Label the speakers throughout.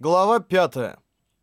Speaker 1: Глава 5.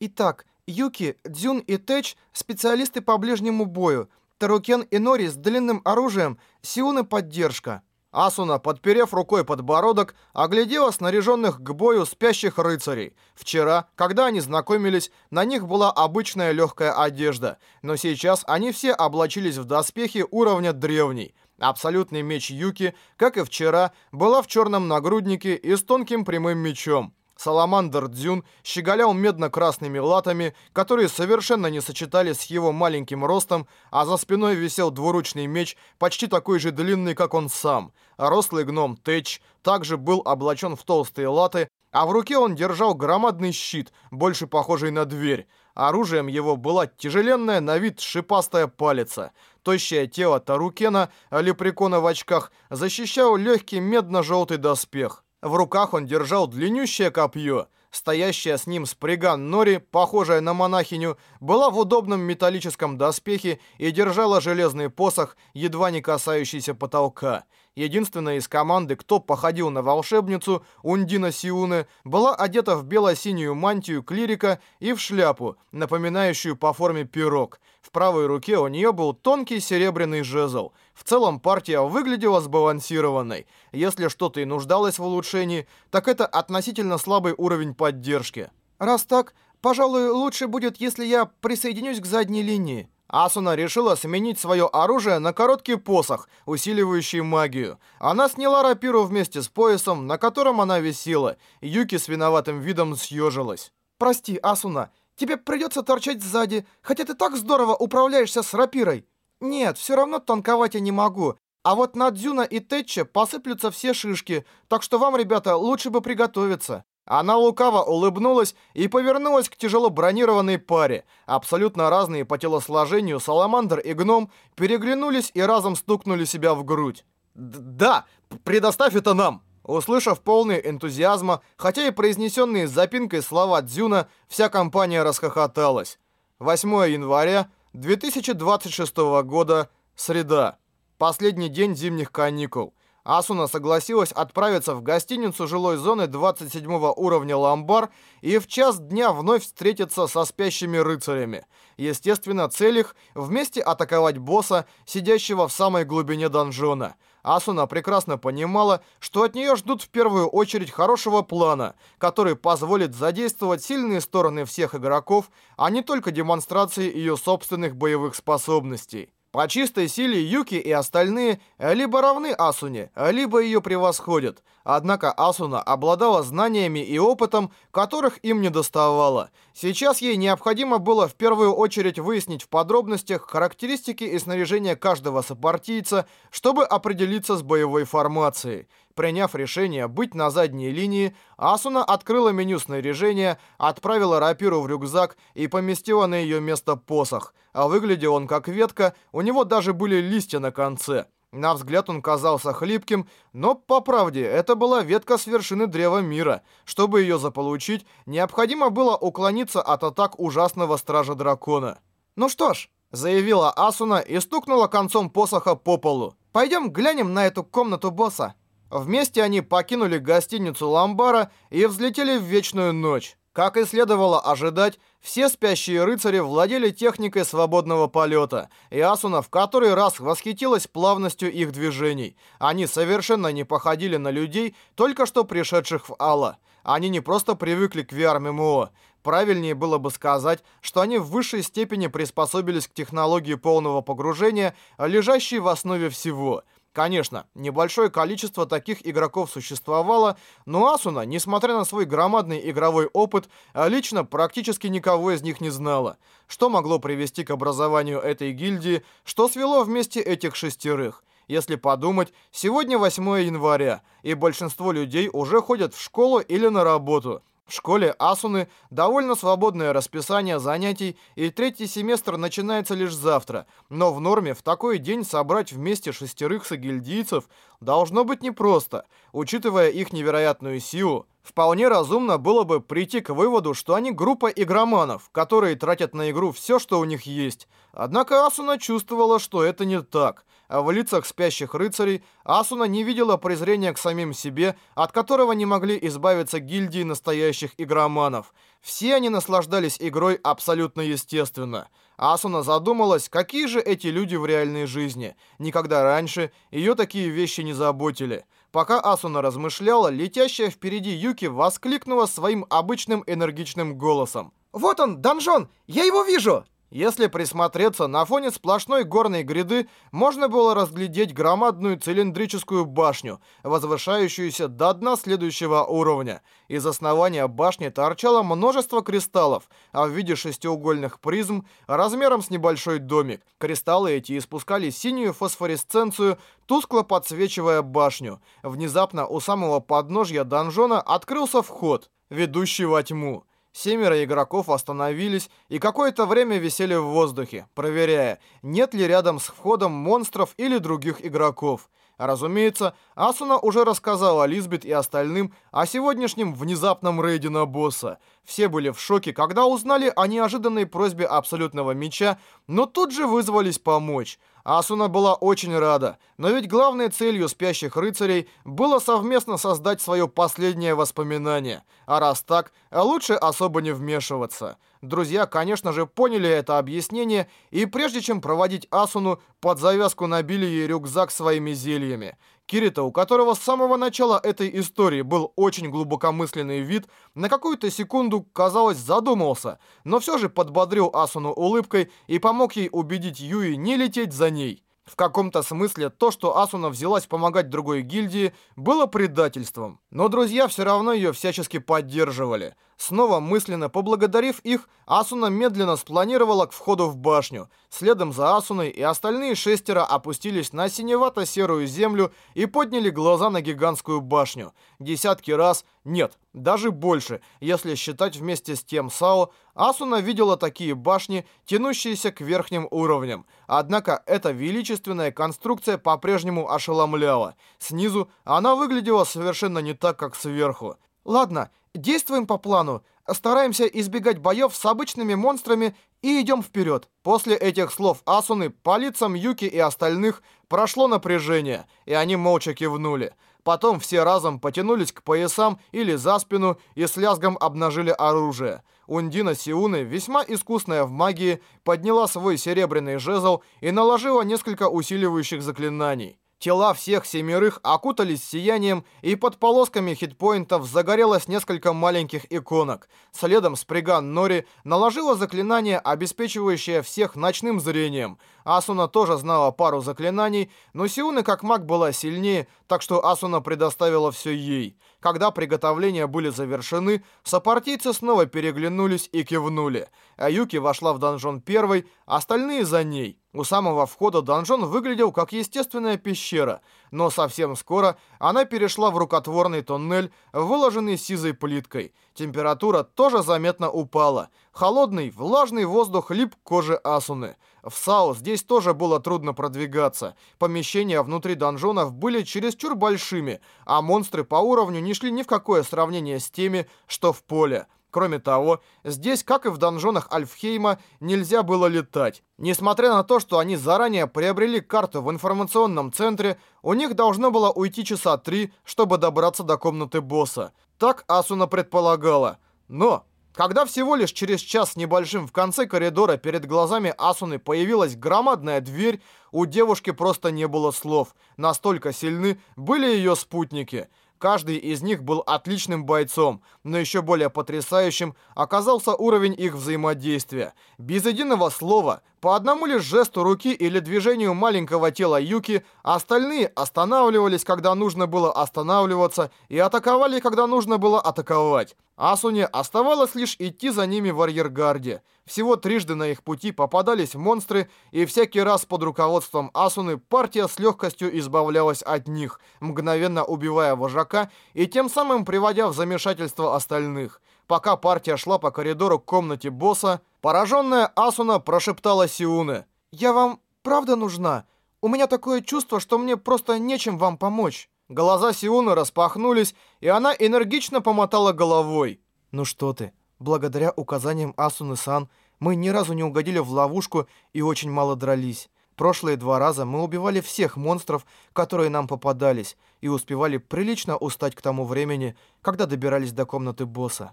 Speaker 2: Итак, Юки, Дзюн и Тэч – специалисты по ближнему бою. Тарукен и Нори с длинным оружием, Сиуна – поддержка.
Speaker 1: Асуна, подперев рукой подбородок, оглядела снаряженных к бою спящих рыцарей. Вчера, когда они знакомились, на них была обычная легкая одежда, но сейчас они все облачились в доспехи уровня древний. Абсолютный меч Юки, как и вчера, была в черном нагруднике и с тонким прямым мечом. Саламандр Дзюн щеголял медно-красными латами, которые совершенно не сочетались с его маленьким ростом, а за спиной висел двуручный меч, почти такой же длинный, как он сам. Рослый гном Тэч также был облачен в толстые латы, а в руке он держал громадный щит, больше похожий на дверь. Оружием его была тяжеленная на вид шипастая палица. Тощее тело Тарукена, лепрекона в очках, защищал легкий медно-желтый доспех. В руках он держал длиннющее копье. Стоящая с ним сприган Нори, похожая на монахиню, была в удобном металлическом доспехе и держала железный посох, едва не касающийся потолка. Единственная из команды, кто походил на волшебницу, Ундина Сиуны, была одета в бело-синюю мантию клирика и в шляпу, напоминающую по форме пирог. В правой руке у нее был тонкий серебряный жезл. В целом партия выглядела сбалансированной. Если что-то и нуждалось в улучшении, так это относительно слабый уровень поддержки.
Speaker 2: Раз так, пожалуй, лучше будет, если я присоединюсь к задней линии.
Speaker 1: Асуна решила сменить свое оружие на короткий посох, усиливающий магию. Она сняла рапиру вместе с поясом, на котором она висела. Юки с виноватым видом съежилась.
Speaker 2: «Прости, Асуна, тебе придется торчать сзади, хотя ты так здорово управляешься с рапирой». «Нет, все равно танковать я не могу. А вот на Дзюна и Тэтче посыплются все шишки, так что вам, ребята, лучше бы приготовиться».
Speaker 1: Она лукаво улыбнулась и повернулась к тяжело бронированной паре. Абсолютно разные по телосложению Саламандр и Гном переглянулись и разом стукнули себя в грудь. «Да, предоставь это нам!» Услышав полный энтузиазма, хотя и произнесенные с запинкой слова Дзюна, вся компания расхохоталась. 8 января 2026 года, среда. Последний день зимних каникул. Асуна согласилась отправиться в гостиницу жилой зоны 27 уровня Ламбар и в час дня вновь встретиться со спящими рыцарями. Естественно, цель их – вместе атаковать босса, сидящего в самой глубине донжона. Асуна прекрасно понимала, что от нее ждут в первую очередь хорошего плана, который позволит задействовать сильные стороны всех игроков, а не только демонстрации ее собственных боевых способностей. По чистой силе Юки и остальные либо равны Асуне, либо ее превосходят. Однако Асуна обладала знаниями и опытом, которых им не доставало. Сейчас ей необходимо было в первую очередь выяснить в подробностях характеристики и снаряжение каждого сопартийца, чтобы определиться с боевой формацией. Приняв решение быть на задней линии, Асуна открыла меню снаряжения, отправила рапиру в рюкзак и поместила на ее место посох. А выглядел он как ветка, у него даже были листья на конце. На взгляд он казался хлипким, но, по правде, это была ветка с вершины Древа Мира. Чтобы ее заполучить, необходимо было уклониться от атак ужасного Стража Дракона.
Speaker 2: «Ну что ж», — заявила Асуна и стукнула концом посоха по полу. «Пойдем глянем на эту комнату босса».
Speaker 1: Вместе они покинули гостиницу Ламбара и взлетели в Вечную Ночь. Как и следовало ожидать, все спящие рыцари владели техникой свободного полета, и Асуна в который раз восхитилась плавностью их движений. Они совершенно не походили на людей, только что пришедших в Алла. Они не просто привыкли к VR-ММО. Правильнее было бы сказать, что они в высшей степени приспособились к технологии полного погружения, лежащей в основе всего – Конечно, небольшое количество таких игроков существовало, но Асуна, несмотря на свой громадный игровой опыт, лично практически никого из них не знала. Что могло привести к образованию этой гильдии, что свело вместе этих шестерых? Если подумать, сегодня 8 января, и большинство людей уже ходят в школу или на работу – в школе Асуны довольно свободное расписание занятий, и третий семестр начинается лишь завтра. Но в норме в такой день собрать вместе шестерых сагильдийцев должно быть непросто. Учитывая их невероятную силу, вполне разумно было бы прийти к выводу, что они группа игроманов, которые тратят на игру все, что у них есть. Однако Асуна чувствовала, что это не так. А в лицах спящих рыцарей Асуна не видела презрения к самим себе, от которого не могли избавиться гильдии настоящих игроманов. Все они наслаждались игрой абсолютно естественно. Асуна задумалась, какие же эти люди в реальной жизни. Никогда раньше ее такие вещи не заботили. Пока Асуна размышляла, летящая впереди Юки воскликнула своим обычным энергичным голосом.
Speaker 2: «Вот он, донжон! Я его вижу!»
Speaker 1: Если присмотреться, на фоне сплошной горной гряды можно было разглядеть громадную цилиндрическую башню, возвышающуюся до дна следующего уровня. Из основания башни торчало множество кристаллов, а в виде шестиугольных призм размером с небольшой домик. Кристаллы эти испускали синюю фосфоресценцию, тускло подсвечивая башню. Внезапно у самого подножья донжона открылся вход, ведущий во тьму. Семеро игроков остановились и какое-то время висели в воздухе, проверяя, нет ли рядом с входом монстров или других игроков. Разумеется, Асуна уже рассказала Лизбет и остальным о сегодняшнем внезапном рейде на босса. Все были в шоке, когда узнали о неожиданной просьбе Абсолютного Меча, но тут же вызвались помочь. Асуна была очень рада, но ведь главной целью спящих рыцарей было совместно создать свое последнее воспоминание. А раз так, лучше особо не вмешиваться. Друзья, конечно же, поняли это объяснение, и прежде чем проводить Асуну, под завязку набили ей рюкзак своими зельями. Кирита, у которого с самого начала этой истории был очень глубокомысленный вид, на какую-то секунду, казалось, задумался, но все же подбодрил Асуну улыбкой и помог ей убедить Юи не лететь за ней. В каком-то смысле то, что Асуна взялась помогать другой гильдии, было предательством. Но друзья все равно ее всячески поддерживали. Снова мысленно поблагодарив их, Асуна медленно спланировала к входу в башню. Следом за Асуной и остальные шестеро опустились на синевато-серую землю и подняли глаза на гигантскую башню. Десятки раз, нет, даже больше, если считать вместе с тем САО, Асуна видела такие башни, тянущиеся к верхним уровням. Однако эта величественная конструкция по-прежнему ошеломляла. Снизу она выглядела совершенно не так, как сверху.
Speaker 2: Ладно, действуем по плану. Стараемся избегать боев с обычными монстрами и идем вперед.
Speaker 1: После этих слов Асуны по лицам Юки и остальных прошло напряжение, и они молча кивнули. Потом все разом потянулись к поясам или за спину и с лязгом обнажили оружие. Ундина Сиуны, весьма искусная в магии, подняла свой серебряный жезл и наложила несколько усиливающих заклинаний. Тела всех семерых окутались сиянием, и под полосками хитпоинтов загорелось несколько маленьких иконок. Следом Сприган Нори наложила заклинание, обеспечивающее всех ночным зрением. Асуна тоже знала пару заклинаний, но Сиуны как маг была сильнее, так что Асуна предоставила все ей. Когда приготовления были завершены, сопартийцы снова переглянулись и кивнули. Аюки вошла в донжон первой, остальные за ней. У самого входа донжон выглядел как естественная пещера, но совсем скоро она перешла в рукотворный тоннель, выложенный сизой плиткой. Температура тоже заметно упала. Холодный, влажный воздух лип к коже Асуны. В САУ здесь тоже было трудно продвигаться. Помещения внутри донжонов были чересчур большими, а монстры по уровню не шли ни в какое сравнение с теми, что в поле. Кроме того, здесь, как и в донжонах Альфхейма, нельзя было летать. Несмотря на то, что они заранее приобрели карту в информационном центре, у них должно было уйти часа три, чтобы добраться до комнаты босса. Так Асуна предполагала. Но, когда всего лишь через час с небольшим в конце коридора перед глазами Асуны появилась громадная дверь, у девушки просто не было слов. Настолько сильны были ее спутники – Каждый из них был отличным бойцом, но еще более потрясающим оказался уровень их взаимодействия. Без единого слова, по одному лишь жесту руки или движению маленького тела Юки, остальные останавливались, когда нужно было останавливаться, и атаковали, когда нужно было атаковать. Асуне оставалось лишь идти за ними в арьергарде. Всего трижды на их пути попадались монстры, и всякий раз под руководством Асуны партия с легкостью избавлялась от них, мгновенно убивая вожака и тем самым приводя в замешательство остальных. Пока партия шла по коридору к комнате босса, пораженная Асуна прошептала Сиуне.
Speaker 2: «Я вам правда нужна? У меня такое чувство, что мне просто нечем вам помочь».
Speaker 1: Глаза Сиуны распахнулись, и она энергично помотала головой.
Speaker 2: «Ну что ты, благодаря указаниям Асуны-сан мы ни разу не угодили в ловушку и очень мало дрались. Прошлые два раза мы убивали всех монстров, которые нам попадались, и успевали прилично устать к тому времени, когда добирались до комнаты босса.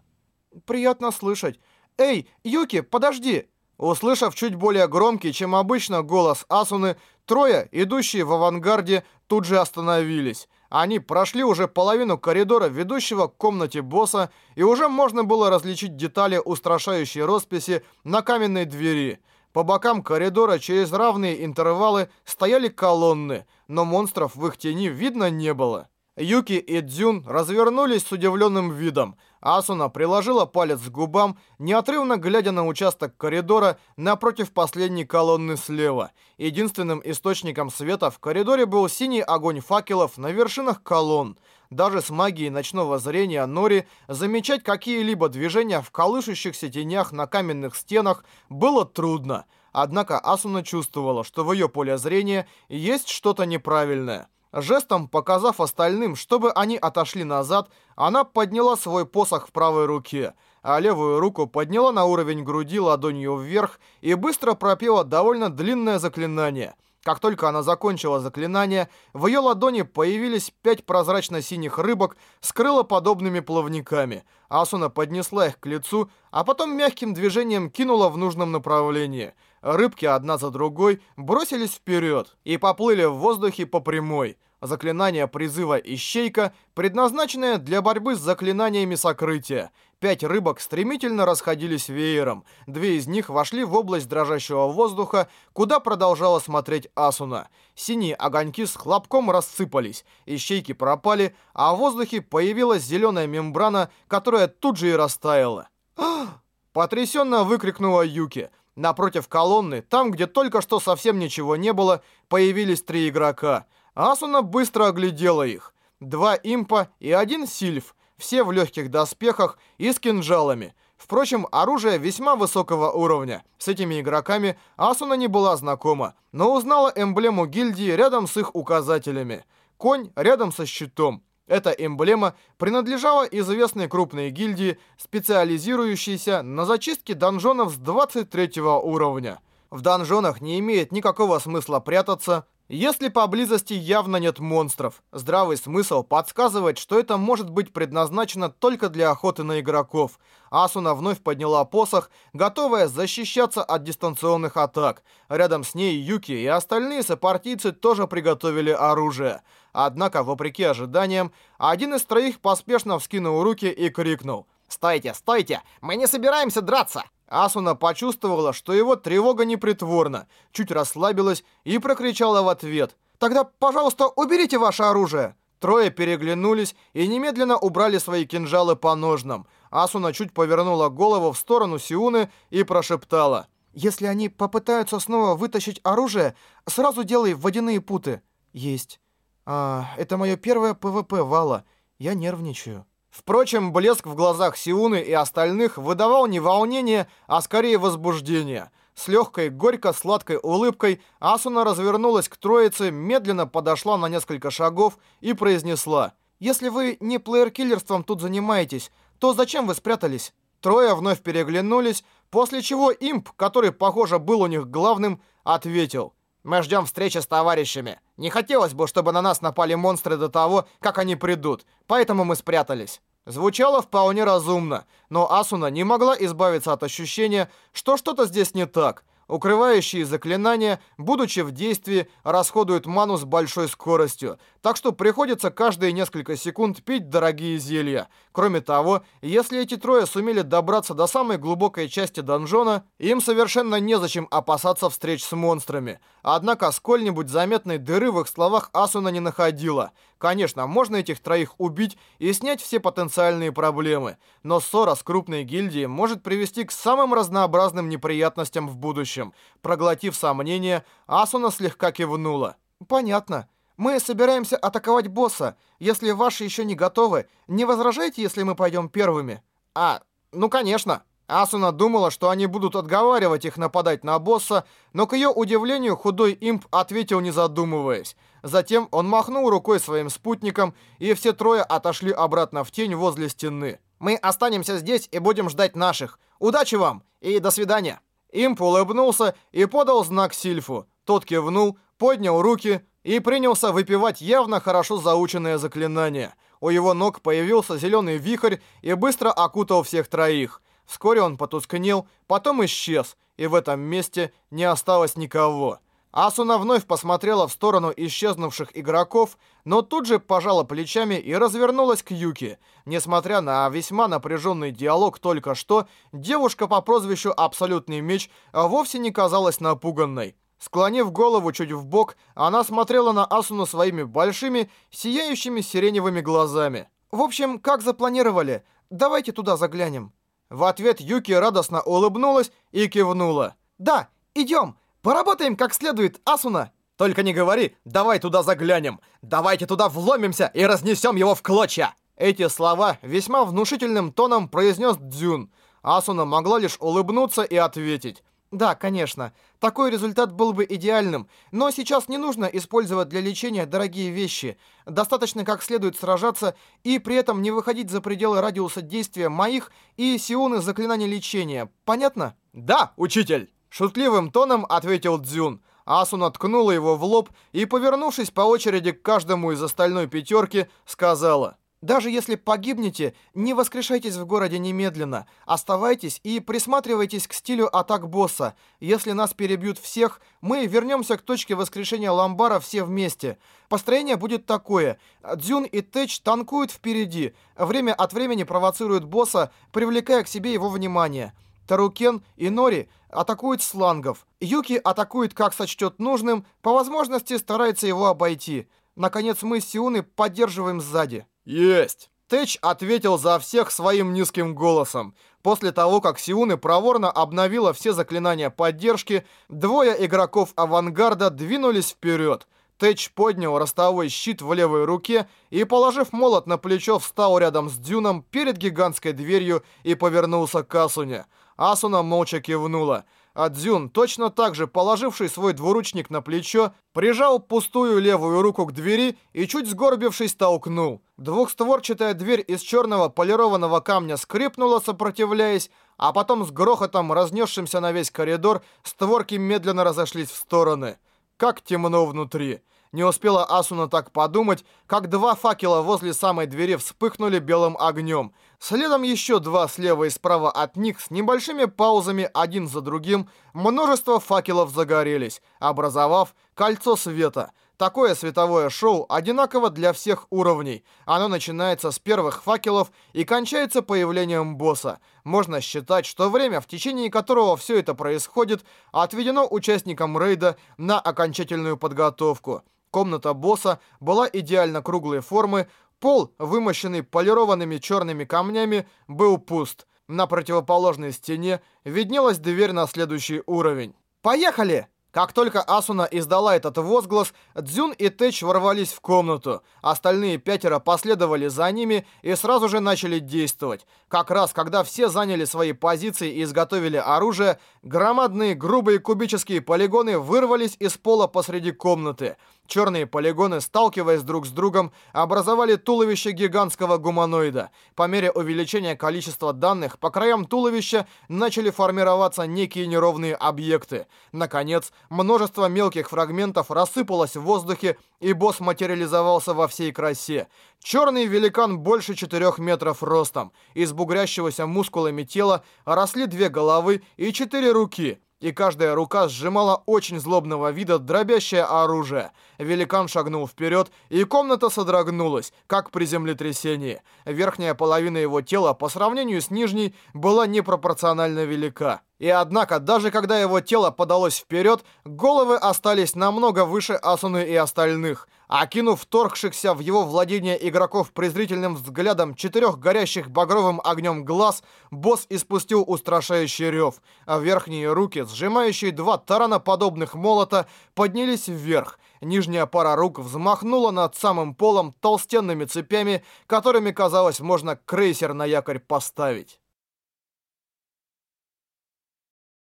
Speaker 1: Приятно слышать. Эй, Юки, подожди! Услышав чуть более громкий, чем обычно, голос Асуны, трое, идущие в авангарде, тут же остановились. Они прошли уже половину коридора, ведущего к комнате босса, и уже можно было различить детали устрашающей росписи на каменной двери. По бокам коридора через равные интервалы стояли колонны, но монстров в их тени видно не было. Юки и Дзюн развернулись с удивленным видом. Асуна приложила палец к губам, неотрывно глядя на участок коридора напротив последней колонны слева. Единственным источником света в коридоре был синий огонь факелов на вершинах колонн. Даже с магией ночного зрения Нори замечать какие-либо движения в колышущихся тенях на каменных стенах было трудно. Однако Асуна чувствовала, что в ее поле зрения есть что-то неправильное. Жестом показав остальным, чтобы они отошли назад, она подняла свой посох в правой руке, а левую руку подняла на уровень груди ладонью вверх и быстро пропела довольно длинное заклинание. Как только она закончила заклинание, в ее ладони появились пять прозрачно-синих рыбок с крылоподобными плавниками. Асуна поднесла их к лицу, а потом мягким движением кинула в нужном направлении – Рыбки одна за другой бросились вперед и поплыли в воздухе по прямой. Заклинание призыва «Ищейка», предназначенное для борьбы с заклинаниями сокрытия. Пять рыбок стремительно расходились веером. Две из них вошли в область дрожащего воздуха, куда продолжала смотреть Асуна. Синие огоньки с хлопком рассыпались, ищейки пропали, а в воздухе появилась зеленая мембрана, которая тут же и растаяла. Потрясенно выкрикнула Юки. Напротив колонны, там, где только что совсем ничего не было, появились три игрока. Асуна быстро оглядела их. Два импа и один сильф, все в легких доспехах и с кинжалами. Впрочем, оружие весьма высокого уровня. С этими игроками Асуна не была знакома, но узнала эмблему гильдии рядом с их указателями. Конь рядом со щитом. Эта эмблема принадлежала известной крупной гильдии, специализирующейся на зачистке донжонов с 23 уровня. В донжонах не имеет никакого смысла прятаться, если поблизости явно нет монстров. Здравый смысл подсказывает, что это может быть предназначено только для охоты на игроков. Асуна вновь подняла посох, готовая защищаться от дистанционных атак. Рядом с ней Юки и остальные сопартийцы тоже приготовили оружие. Однако, вопреки ожиданиям, один из троих поспешно вскинул руки и крикнул. «Стойте, стойте! Мы не собираемся драться!» Асуна почувствовала, что его тревога непритворна, чуть расслабилась и прокричала в ответ. «Тогда, пожалуйста, уберите ваше оружие!» Трое переглянулись и немедленно убрали свои кинжалы по ножнам. Асуна чуть повернула голову в сторону Сиуны и прошептала. «Если они попытаются снова вытащить оружие, сразу делай водяные путы». «Есть». «А, это мое первое PvP в ALO. Я нервничаю». Впрочем, блеск в глазах Сиуны и остальных выдавал не волнение, а скорее возбуждение. С легкой, горько-сладкой улыбкой Асуна развернулась к троице, медленно подошла на несколько шагов и произнесла «Если вы не плеер-киллерством тут занимаетесь, то зачем вы спрятались?» Трое вновь переглянулись, после чего имп, который, похоже, был у них главным, ответил «Мы ждем встречи с товарищами». Не хотелось бы, чтобы на нас напали монстры до того, как они придут, поэтому мы спрятались. Звучало вполне разумно, но Асуна не могла избавиться от ощущения, что что-то здесь не так. Укрывающие заклинания, будучи в действии, расходуют ману с большой скоростью, так что приходится каждые несколько секунд пить дорогие зелья. Кроме того, если эти трое сумели добраться до самой глубокой части донжона, им совершенно незачем опасаться встреч с монстрами. Однако сколь-нибудь заметной дыры в их словах Асуна не находила. Конечно, можно этих троих убить и снять все потенциальные проблемы, но ссора с крупной гильдией может привести к самым разнообразным неприятностям в будущем. Проглотив сомнения, Асуна слегка кивнула. «Понятно. Мы собираемся атаковать босса. Если ваши еще не готовы, не возражайте, если мы пойдем первыми?» «А, ну конечно». Асуна думала, что они будут отговаривать их нападать на босса, но к ее удивлению худой имп ответил не задумываясь. Затем он махнул рукой своим спутникам, и все трое отошли обратно в тень возле стены. «Мы останемся здесь и будем ждать наших. Удачи вам и до свидания!» Имп улыбнулся и подал знак Сильфу. Тот кивнул, поднял руки и принялся выпивать явно хорошо заученное заклинание. У его ног появился зеленый вихрь и быстро окутал всех троих. Вскоре он потускнел, потом исчез, и в этом месте не осталось никого. Асуна вновь посмотрела в сторону исчезнувших игроков, но тут же пожала плечами и развернулась к Юки. Несмотря на весьма напряженный диалог только что, девушка по прозвищу Абсолютный Меч вовсе не казалась напуганной. Склонив голову чуть в бок, она смотрела на Асуну своими большими, сияющими сиреневыми глазами. «В общем, как запланировали? Давайте туда заглянем». В ответ Юки радостно улыбнулась и кивнула. «Да, идем! Поработаем как следует, Асуна!» «Только не говори, давай туда заглянем! Давайте туда вломимся и разнесем его в клочья!» Эти слова весьма внушительным тоном произнес Дзюн. Асуна могла лишь улыбнуться и ответить. Да, конечно. Такой результат был бы идеальным, но сейчас не нужно использовать для лечения дорогие вещи. Достаточно как следует сражаться и при этом не выходить за пределы радиуса действия моих и Сионы заклинаний лечения. Понятно? Да, учитель! Шутливым тоном ответил Дзюн. Асуна ткнула его в лоб и, повернувшись по очереди к каждому из остальной пятерки, сказала... Даже если погибнете, не воскрешайтесь в городе немедленно. Оставайтесь и присматривайтесь к стилю атак босса. Если нас перебьют всех, мы вернемся к точке воскрешения Ламбара все вместе. Построение будет такое. Дзюн и Тэч танкуют впереди. Время от времени провоцируют босса, привлекая к себе его внимание. Тарукен и Нори атакуют слангов. Юки атакует как сочтет нужным, по возможности старается его обойти. Наконец мы с Сиуны поддерживаем сзади. «Есть!» Тэч ответил за всех своим низким голосом. После того, как Сиуны проворно обновила все заклинания поддержки, двое игроков авангарда двинулись вперед. Тэч поднял ростовой щит в левой руке и, положив молот на плечо, встал рядом с Дюном перед гигантской дверью и повернулся к Асуне. Асуна молча кивнула. А Дзюн, точно так же положивший свой двуручник на плечо, прижал пустую левую руку к двери и, чуть сгорбившись, толкнул. Двухстворчатая дверь из черного полированного камня скрипнула, сопротивляясь, а потом с грохотом, разнесшимся на весь коридор, створки медленно разошлись в стороны. Как темно внутри. Не успела Асуна так подумать, как два факела возле самой двери вспыхнули белым огнем. Следом еще два слева и справа от них с небольшими паузами один за другим множество факелов загорелись, образовав кольцо света. Такое световое шоу одинаково для всех уровней. Оно начинается с первых факелов и кончается появлением босса. Можно считать, что время, в течение которого все это происходит, отведено участникам рейда на окончательную подготовку. Комната босса была идеально круглой формы, пол, вымощенный полированными черными камнями, был пуст. На противоположной стене виднелась дверь на следующий уровень. «Поехали!» Как только Асуна издала этот возглас, Дзюн и Тэч ворвались в комнату. Остальные пятеро последовали за ними и сразу же начали действовать. Как раз когда все заняли свои позиции и изготовили оружие, громадные грубые кубические полигоны вырвались из пола посреди комнаты. Черные полигоны, сталкиваясь друг с другом, образовали туловище гигантского гуманоида. По мере увеличения количества данных, по краям туловища начали формироваться некие неровные объекты. Наконец, множество мелких фрагментов рассыпалось в воздухе, и босс материализовался во всей красе. Черный великан больше 4 метров ростом. Из бугрящегося мускулами тела росли две головы и четыре руки — и каждая рука сжимала очень злобного вида дробящее оружие. Великан шагнул вперед, и комната содрогнулась, как при землетрясении. Верхняя половина его тела по сравнению с нижней была непропорционально велика. И однако, даже когда его тело подалось вперед, головы остались намного выше Асуны и остальных. Окинув вторгшихся в его владение игроков презрительным взглядом четырех горящих багровым огнем глаз, босс испустил устрашающий рев, а верхние руки, сжимающие два тараноподобных молота, поднялись вверх. Нижняя пара рук взмахнула над самым полом толстенными цепями, которыми, казалось, можно крейсер на якорь поставить.